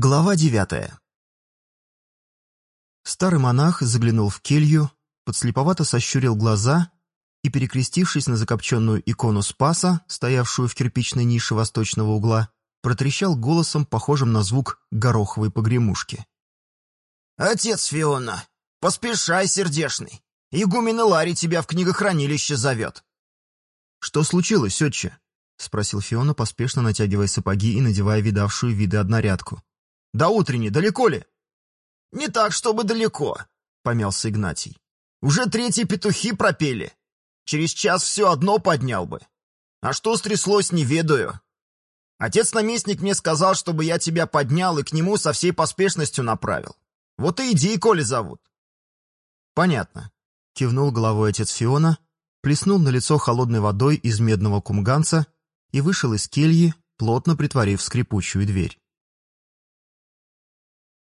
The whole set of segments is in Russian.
Глава девятая Старый монах заглянул в келью, подслеповато сощурил глаза и, перекрестившись на закопченную икону Спаса, стоявшую в кирпичной нише восточного угла, протрещал голосом, похожим на звук гороховой погремушки. «Отец Фиона, поспешай, сердешный! Игумен Иларий тебя в книгохранилище зовет!» «Что случилось, отче?» — спросил Фиона, поспешно натягивая сапоги и надевая видавшую виды однорядку. «До утренней далеко ли?» «Не так, чтобы далеко», — помялся Игнатий. «Уже третьи петухи пропели. Через час все одно поднял бы. А что стряслось, не ведаю. Отец-наместник мне сказал, чтобы я тебя поднял и к нему со всей поспешностью направил. Вот и иди, коли зовут». «Понятно», — кивнул головой отец Фиона, плеснул на лицо холодной водой из медного кумганца и вышел из кельи, плотно притворив скрипучую дверь.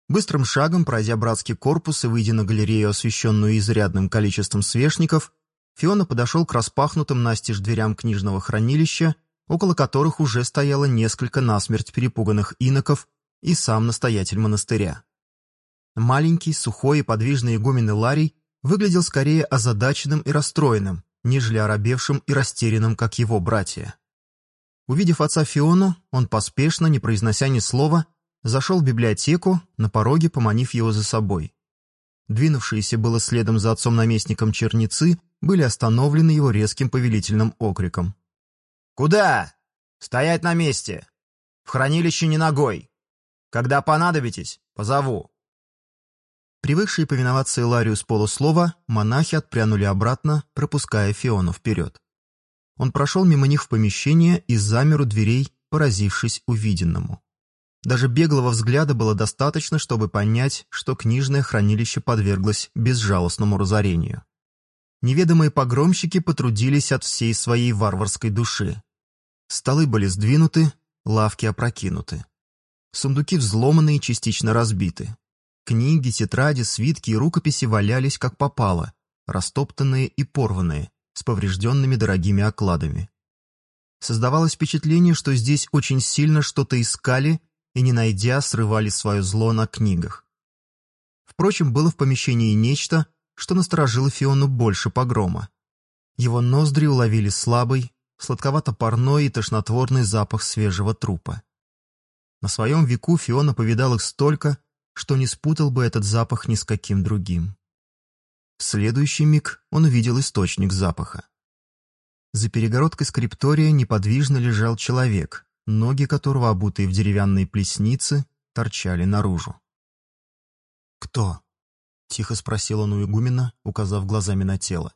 Быстрым шагом, пройдя братский корпус и выйдя на галерею, освещенную изрядным количеством свешников, Фиона подошел к распахнутым настежь дверям книжного хранилища, около которых уже стояло несколько насмерть перепуганных иноков и сам настоятель монастыря. Маленький, сухой и подвижный игумен Иларий выглядел скорее озадаченным и расстроенным, нежели оробевшим и растерянным, как его братья. Увидев отца Фиону, он поспешно, не произнося ни слова, зашел в библиотеку, на пороге поманив его за собой. Двинувшиеся было следом за отцом-наместником черницы были остановлены его резким повелительным окриком. «Куда? Стоять на месте! В хранилище не ногой! Когда понадобитесь, позову!» Привыкшие повиноваться Иларию с полуслова, монахи отпрянули обратно, пропуская Фиону вперед. Он прошел мимо них в помещение и замер у дверей, поразившись увиденному. Даже беглого взгляда было достаточно, чтобы понять, что книжное хранилище подверглось безжалостному разорению. Неведомые погромщики потрудились от всей своей варварской души. Столы были сдвинуты, лавки опрокинуты. Сундуки взломаны и частично разбиты. Книги, тетради, свитки и рукописи валялись как попало, растоптанные и порванные, с поврежденными дорогими окладами. Создавалось впечатление, что здесь очень сильно что-то искали и, не найдя, срывали свое зло на книгах. Впрочем, было в помещении нечто, что насторожило Фиону больше погрома. Его ноздри уловили слабый, сладковато-парной и тошнотворный запах свежего трупа. На своем веку Фиона повидал их столько, что не спутал бы этот запах ни с каким другим. В следующий миг он увидел источник запаха. За перегородкой скриптория неподвижно лежал человек, ноги которого, обутые в деревянные плесницы, торчали наружу. «Кто?» — тихо спросил он у игумена, указав глазами на тело.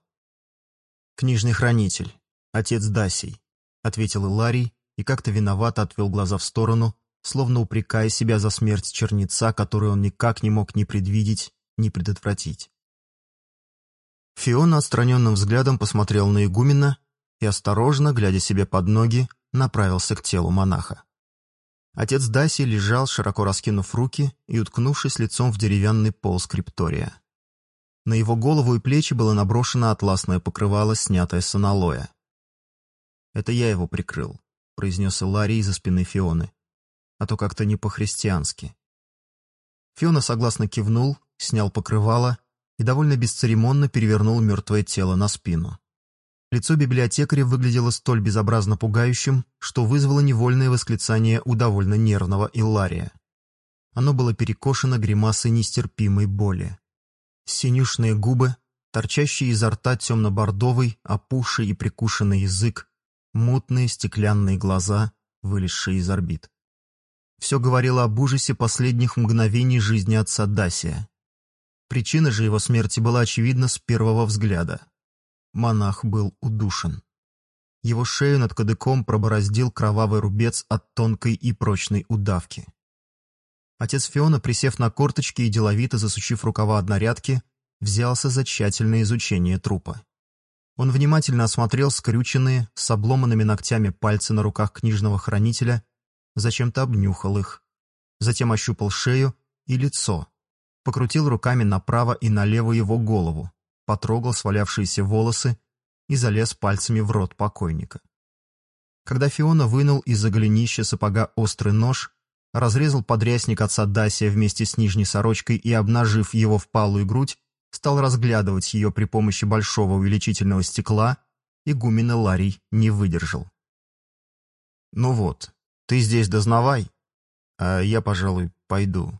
«Книжный хранитель, отец Дасей», — ответил Иларий и как-то виновато отвел глаза в сторону, словно упрекая себя за смерть черница, которую он никак не мог ни предвидеть, ни предотвратить. Фиона отстраненным взглядом посмотрел на игумена и, осторожно, глядя себе под ноги, направился к телу монаха. Отец Даси лежал, широко раскинув руки и уткнувшись лицом в деревянный пол скриптория. На его голову и плечи было наброшено атласное покрывало, снятое с аналоя. «Это я его прикрыл», — произнес Иларий из-за спины Фионы. «А то как-то не по-христиански». Фиона согласно кивнул, снял покрывало и довольно бесцеремонно перевернул мертвое тело на спину. Лицо библиотекаря выглядело столь безобразно пугающим, что вызвало невольное восклицание у довольно нервного Иллария. Оно было перекошено гримасой нестерпимой боли. Синюшные губы, торчащие изо рта темно-бордовый, опухший и прикушенный язык, мутные стеклянные глаза, вылезшие из орбит. Все говорило об ужасе последних мгновений жизни отца Дасия. Причина же его смерти была очевидна с первого взгляда. Монах был удушен. Его шею над кадыком пробороздил кровавый рубец от тонкой и прочной удавки. Отец Фиона, присев на корточки и деловито засучив рукава однорядки, взялся за тщательное изучение трупа. Он внимательно осмотрел скрюченные, с обломанными ногтями пальцы на руках книжного хранителя, зачем-то обнюхал их, затем ощупал шею и лицо, покрутил руками направо и налево его голову, потрогал свалявшиеся волосы и залез пальцами в рот покойника. Когда Фиона вынул из-за голенища сапога острый нож, разрезал подрясник отца Дасия вместе с нижней сорочкой и, обнажив его в палую грудь, стал разглядывать ее при помощи большого увеличительного стекла, игумен Ларий не выдержал. «Ну вот, ты здесь дознавай, а я, пожалуй, пойду»,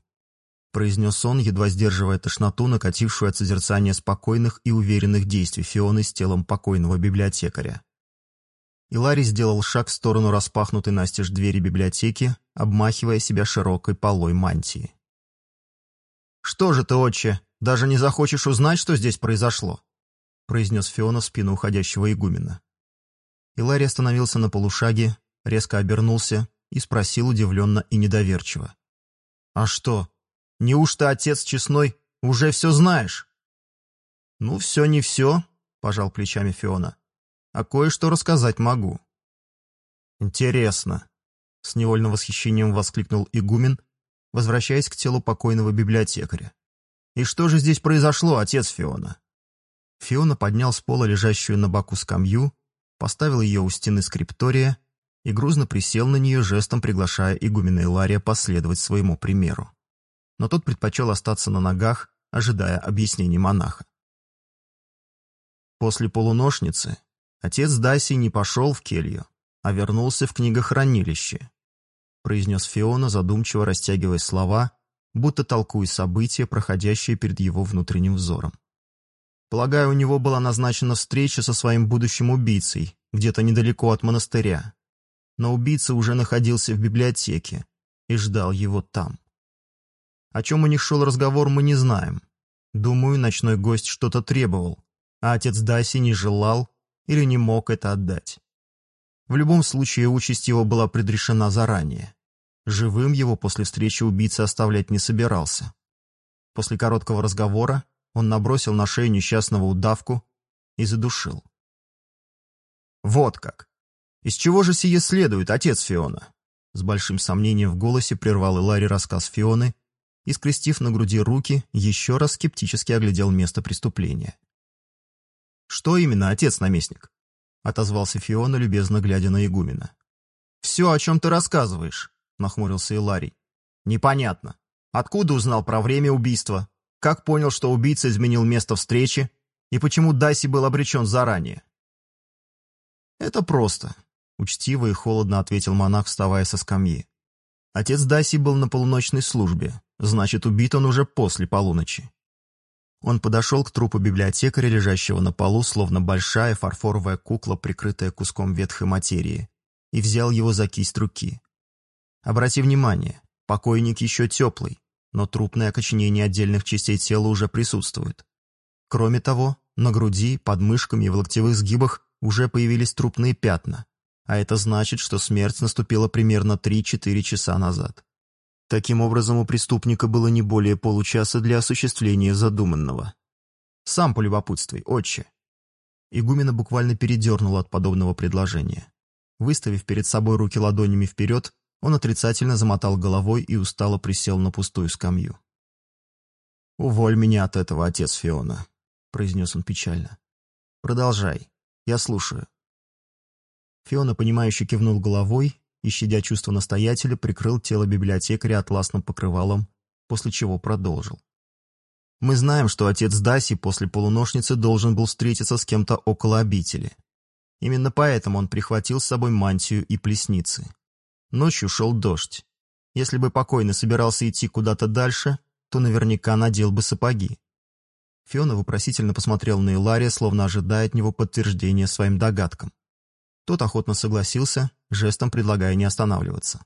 произнес он, едва сдерживая тошноту, накатившую от созерцания спокойных и уверенных действий Фионы с телом покойного библиотекаря. И Ларри сделал шаг в сторону распахнутой настежь двери библиотеки, обмахивая себя широкой полой мантии. «Что же ты, отче, даже не захочешь узнать, что здесь произошло?» произнес Фиона в спину уходящего игумена. Иларий остановился на полушаге, резко обернулся и спросил удивленно и недоверчиво. «А что, неужто отец честной уже все знаешь?» «Ну, все не все», — пожал плечами Фиона а кое-что рассказать могу». «Интересно», — с невольным восхищением воскликнул игумен, возвращаясь к телу покойного библиотекаря. «И что же здесь произошло, отец Фиона?» Фиона поднял с пола лежащую на боку скамью, поставил ее у стены скриптория и грузно присел на нее, жестом приглашая игумена Илария последовать своему примеру. Но тот предпочел остаться на ногах, ожидая объяснений монаха. После полуношницы Отец Даси не пошел в келью, а вернулся в книгохранилище, произнес Фиона, задумчиво растягивая слова, будто толкуя события, проходящие перед его внутренним взором. Полагаю, у него была назначена встреча со своим будущим убийцей, где-то недалеко от монастыря. Но убийца уже находился в библиотеке и ждал его там. О чем у них шел разговор, мы не знаем. Думаю, ночной гость что-то требовал, а отец Даси не желал или не мог это отдать. В любом случае, участь его была предрешена заранее. Живым его после встречи убийца оставлять не собирался. После короткого разговора он набросил на шею несчастного удавку и задушил. «Вот как! Из чего же сие следует, отец Фиона?» С большим сомнением в голосе прервал Илари рассказ Фионы и, скрестив на груди руки, еще раз скептически оглядел место преступления. «Что именно, отец-наместник?» — отозвался Фиона, любезно глядя на игумена. «Все, о чем ты рассказываешь», — нахмурился Иларий. «Непонятно. Откуда узнал про время убийства? Как понял, что убийца изменил место встречи? И почему Даси был обречен заранее?» «Это просто», — учтиво и холодно ответил монах, вставая со скамьи. «Отец Даси был на полуночной службе, значит, убит он уже после полуночи. Он подошел к трупу библиотекаря, лежащего на полу, словно большая фарфоровая кукла, прикрытая куском ветхой материи, и взял его за кисть руки. Обрати внимание, покойник еще теплый, но трупное окоченение отдельных частей тела уже присутствует. Кроме того, на груди, под мышками и в локтевых сгибах уже появились трупные пятна, а это значит, что смерть наступила примерно 3-4 часа назад. Таким образом, у преступника было не более получаса для осуществления задуманного. «Сам полюбопытствуй, отче». Игумена буквально передернула от подобного предложения. Выставив перед собой руки ладонями вперед, он отрицательно замотал головой и устало присел на пустую скамью. «Уволь меня от этого, отец Фиона», — произнес он печально. «Продолжай. Я слушаю». Фиона, понимающе кивнул головой и, щадя чувство настоятеля, прикрыл тело библиотекаря атласным покрывалом, после чего продолжил. Мы знаем, что отец Даси после полуношницы должен был встретиться с кем-то около обители. Именно поэтому он прихватил с собой мантию и плесницы. Ночью шел дождь. Если бы покойный собирался идти куда-то дальше, то наверняка надел бы сапоги. Фиона вопросительно посмотрел на Илария, словно ожидая от него подтверждения своим догадкам. Тот охотно согласился, жестом предлагая не останавливаться.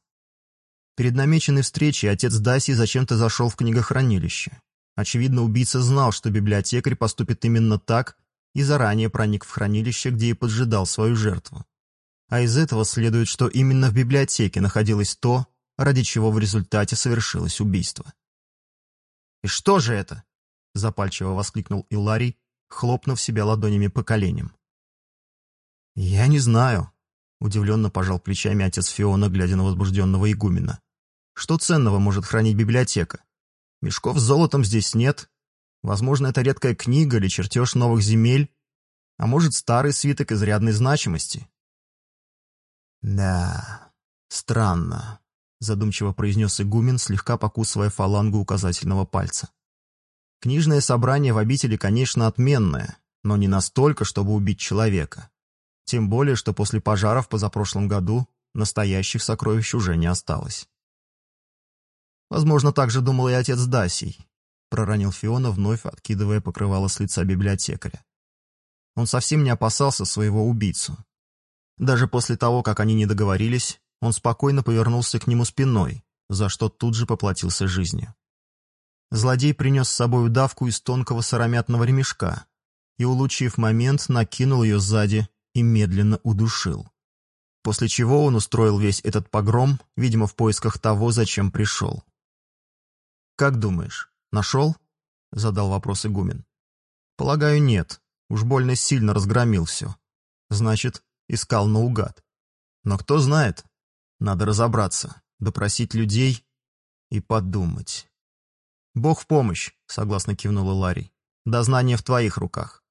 Перед намеченной встречей отец Даси зачем-то зашел в книгохранилище. Очевидно, убийца знал, что библиотекарь поступит именно так, и заранее проник в хранилище, где и поджидал свою жертву. А из этого следует, что именно в библиотеке находилось то, ради чего в результате совершилось убийство. «И что же это?» – запальчиво воскликнул Иларий, хлопнув себя ладонями по коленям. «Я не знаю», — удивленно пожал плечами отец Фиона, глядя на возбужденного игумена. «Что ценного может хранить библиотека? Мешков с золотом здесь нет. Возможно, это редкая книга или чертеж новых земель, а может, старый свиток изрядной значимости». «Да, странно», задумчиво произнес игумен, слегка покусывая фалангу указательного пальца. Книжное собрание в обители, конечно, отменное, но не настолько, чтобы убить человека. Тем более, что после пожаров позапрошлом году настоящих сокровищ уже не осталось. Возможно, так же думал и отец Дасий, проронил Фиона, вновь откидывая покрывало с лица библиотекаря. Он совсем не опасался своего убийцу. Даже после того, как они не договорились, он спокойно повернулся к нему спиной, за что тут же поплатился жизнью. Злодей принес с собой удавку из тонкого сыромятного ремешка и, улучив момент, накинул ее сзади и медленно удушил. После чего он устроил весь этот погром, видимо, в поисках того, зачем пришел. «Как думаешь, нашел?» — задал вопрос игумен. «Полагаю, нет. Уж больно сильно разгромил все. Значит, искал наугад. Но кто знает, надо разобраться, допросить людей и подумать». «Бог в помощь», — согласно кивнула Ларри. «Дознание в твоих руках».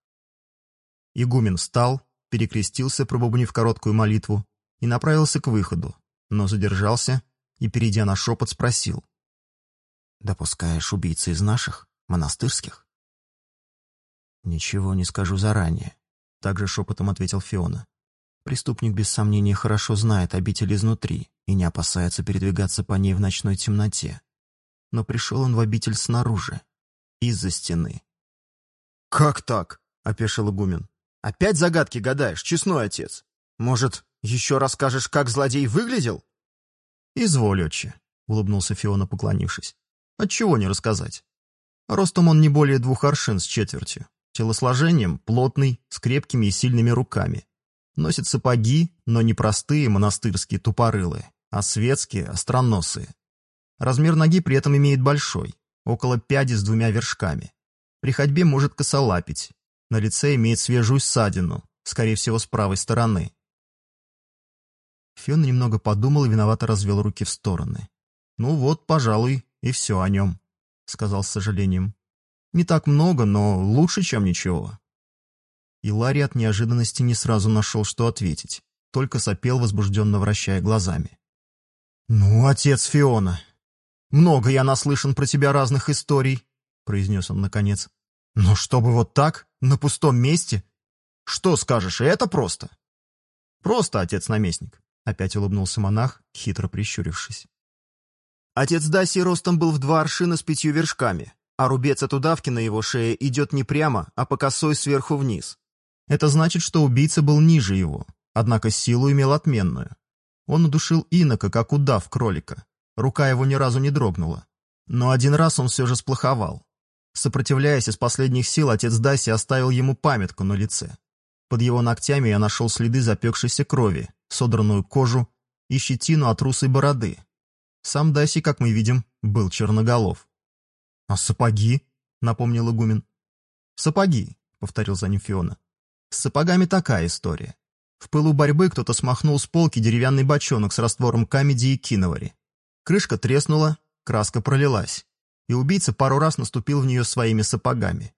Игумен встал, перекрестился, пробубнив короткую молитву, и направился к выходу, но задержался и, перейдя на шепот, спросил. «Допускаешь убийцы из наших, монастырских?» «Ничего не скажу заранее», — также шепотом ответил Фиона. «Преступник без сомнения хорошо знает обитель изнутри и не опасается передвигаться по ней в ночной темноте но пришел он в обитель снаружи, из-за стены. «Как так?» — опешил игумен. «Опять загадки гадаешь, честной отец? Может, еще расскажешь, как злодей выглядел?» «Изволь, отче», — улыбнулся Фиона, поклонившись. «Отчего не рассказать? Ростом он не более двух аршин с четвертью, телосложением плотный, с крепкими и сильными руками. Носит сапоги, но не простые монастырские тупорылые, а светские, остроносые. Размер ноги при этом имеет большой, около пяди с двумя вершками. При ходьбе может косолапить. На лице имеет свежую ссадину, скорее всего, с правой стороны. Фион немного подумал и виновато развел руки в стороны. «Ну вот, пожалуй, и все о нем», — сказал с сожалением. «Не так много, но лучше, чем ничего». И Ларри от неожиданности не сразу нашел, что ответить, только сопел, возбужденно вращая глазами. «Ну, отец Фиона, много я наслышан про тебя разных историй», — произнес он наконец. «Но чтобы вот так, на пустом месте? Что скажешь, и это просто?» «Просто, отец-наместник», — опять улыбнулся монах, хитро прищурившись. Отец Даси ростом был в два аршина с пятью вершками, а рубец от удавки на его шее идет не прямо, а по косой сверху вниз. Это значит, что убийца был ниже его, однако силу имел отменную. Он удушил инока, как удав кролика, Рука его ни разу не дрогнула. Но один раз он все же сплоховал. Сопротивляясь из последних сил, отец Даси оставил ему памятку на лице. Под его ногтями я нашел следы запекшейся крови, содранную кожу и щетину от русой бороды. Сам Даси, как мы видим, был черноголов. «А сапоги?» — напомнил игумен. «Сапоги», — повторил за ним Фиона. «С сапогами такая история. В пылу борьбы кто-то смахнул с полки деревянный бочонок с раствором камеди и киновари. Крышка треснула, краска пролилась, и убийца пару раз наступил в нее своими сапогами.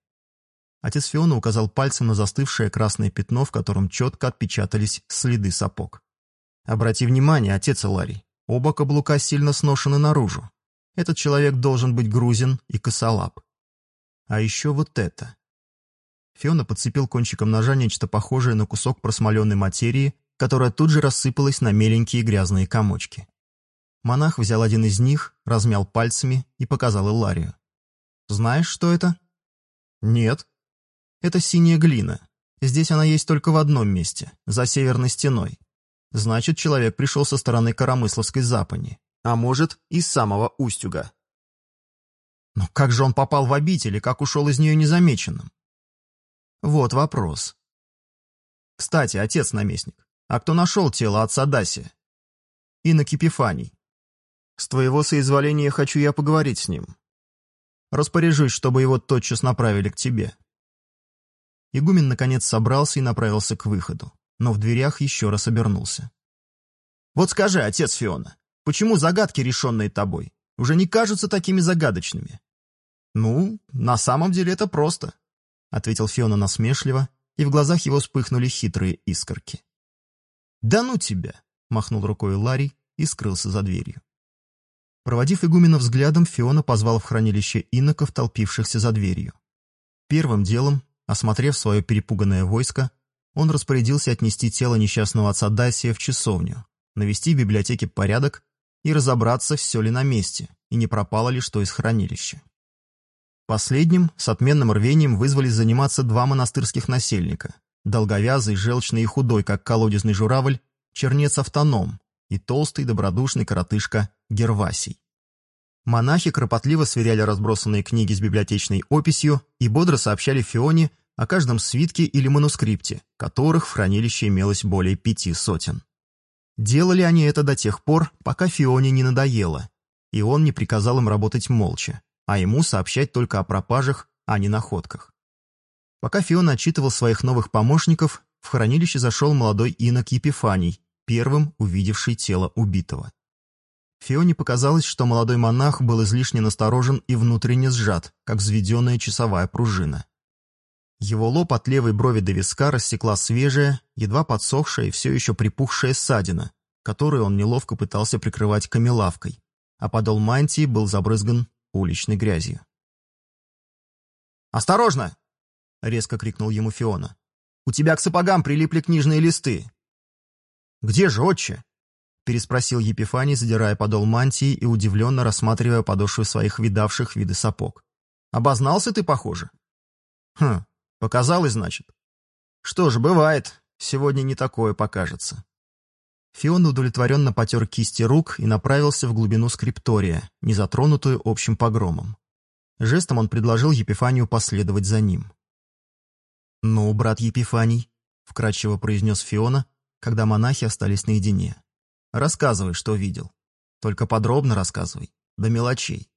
Отец Фиона указал пальцем на застывшее красное пятно, в котором четко отпечатались следы сапог. «Обрати внимание, отец Иларий, оба каблука сильно сношены наружу. Этот человек должен быть грузин и косолап. А еще вот это». Фиона подцепил кончиком ножа нечто похожее на кусок просмоленной материи, которая тут же рассыпалась на меленькие грязные комочки. Монах взял один из них, размял пальцами и показал Иларию. «Знаешь, что это?» «Нет». «Это синяя глина. Здесь она есть только в одном месте, за северной стеной. Значит, человек пришел со стороны Коромысловской запани, а может, из самого Устюга». «Но как же он попал в обитель и как ушел из нее незамеченным?» «Вот вопрос. Кстати, отец-наместник, а кто нашел тело отца Даси?» «Инок Епифаний. С твоего соизволения хочу я поговорить с ним. Распоряжусь, чтобы его тотчас направили к тебе». Игумен наконец собрался и направился к выходу, но в дверях еще раз обернулся. «Вот скажи, отец Фиона, почему загадки, решенные тобой, уже не кажутся такими загадочными?» «Ну, на самом деле это просто», — ответил Фиона насмешливо, и в глазах его вспыхнули хитрые искорки. «Да ну тебя!» — махнул рукой Ларри и скрылся за дверью. Проводив игумена взглядом, Фиона позвал в хранилище иноков, толпившихся за дверью. Первым делом, осмотрев свое перепуганное войско, он распорядился отнести тело несчастного отца Дасия в часовню, навести в библиотеке порядок и разобраться, все ли на месте, и не пропало ли что из хранилища. Последним с отменным рвением вызвались заниматься два монастырских насельника – долговязый, желчный и худой, как колодезный журавль, чернец-автоном и толстый, добродушный коротышка Гервасий. Монахи кропотливо сверяли разбросанные книги с библиотечной описью и бодро сообщали Фионе о каждом свитке или манускрипте, которых в хранилище имелось более пяти сотен. Делали они это до тех пор, пока Фионе не надоело, и он не приказал им работать молча, а ему сообщать только о пропажах, а не находках. Пока Фиона отчитывал своих новых помощников, в хранилище зашел молодой инок Епифаний, первым увидевший тело убитого. Фионе показалось, что молодой монах был излишне насторожен и внутренне сжат, как взведенная часовая пружина. Его лоб от левой брови до виска рассекла свежая, едва подсохшая и все еще припухшая ссадина, которую он неловко пытался прикрывать камелавкой, а подол мантии был забрызган уличной грязью. «Осторожно!» — резко крикнул ему Фиона. «У тебя к сапогам прилипли книжные листы». «Где же, отче?» — переспросил Епифаний, задирая подол мантии и удивленно рассматривая подошвы своих видавших виды сапог. «Обознался ты, похоже?» «Хм, показалось, значит?» «Что же, бывает. Сегодня не такое покажется». Фион удовлетворенно потер кисти рук и направился в глубину скриптория, не затронутую общим погромом. Жестом он предложил Епифанию последовать за ним. «Ну, брат Епифаний», — вкратчиво произнес Фиона, когда монахи остались наедине. «Рассказывай, что видел. Только подробно рассказывай, до мелочей».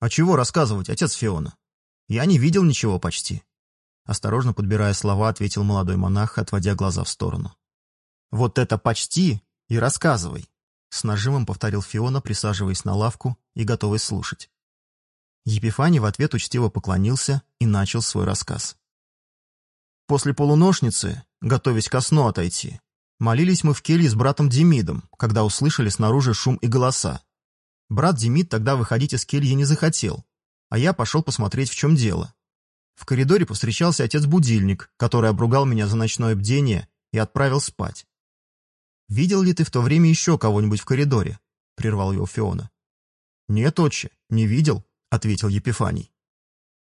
«А чего рассказывать, отец Фиона? Я не видел ничего почти». Осторожно подбирая слова, ответил молодой монах, отводя глаза в сторону. «Вот это почти и рассказывай», — с нажимом повторил Фиона, присаживаясь на лавку и готовый слушать. Епифаний в ответ учтиво поклонился и начал свой рассказ. После полуношницы, готовясь ко сну отойти, молились мы в келье с братом Демидом, когда услышали снаружи шум и голоса. Брат Демид тогда выходить из кельи не захотел, а я пошел посмотреть, в чем дело. В коридоре повстречался отец-будильник, который обругал меня за ночное бдение и отправил спать. «Видел ли ты в то время еще кого-нибудь в коридоре?» — прервал его Фиона. «Нет, отче, не видел», — ответил Епифаний.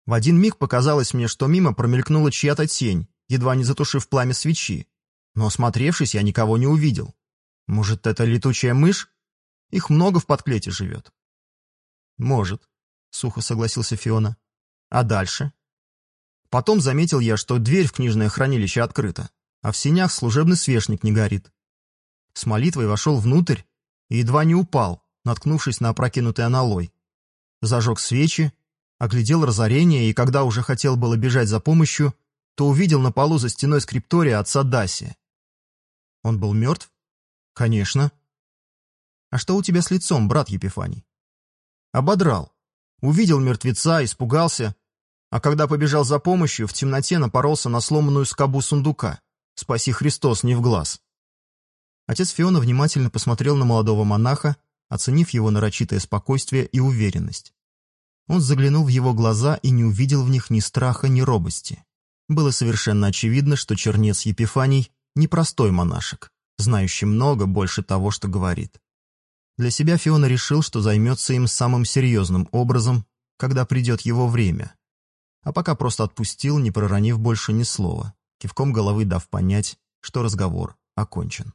В один миг показалось мне, что мимо промелькнула чья-то тень, едва не затушив пламя свечи. Но, осмотревшись, я никого не увидел. Может, это летучая мышь? Их много в подклете живет. Может, сухо согласился Фиона. А дальше? Потом заметил я, что дверь в книжное хранилище открыта, а в синях служебный свечник не горит. С молитвой вошел внутрь и едва не упал, наткнувшись на опрокинутый аналой. Зажег свечи, оглядел разорение, и когда уже хотел было бежать за помощью, то увидел на полу за стеной скриптория отца Даси. Он был мертв? Конечно. А что у тебя с лицом, брат Епифаний? Ободрал. Увидел мертвеца, испугался, а когда побежал за помощью, в темноте напоролся на сломанную скобу сундука. Спаси Христос, не в глаз. Отец Фиона внимательно посмотрел на молодого монаха, оценив его нарочитое спокойствие и уверенность. Он заглянул в его глаза и не увидел в них ни страха, ни робости. Было совершенно очевидно, что чернец Епифаний – непростой монашек, знающий много больше того, что говорит. Для себя Фиона решил, что займется им самым серьезным образом, когда придет его время. А пока просто отпустил, не проронив больше ни слова, кивком головы дав понять, что разговор окончен.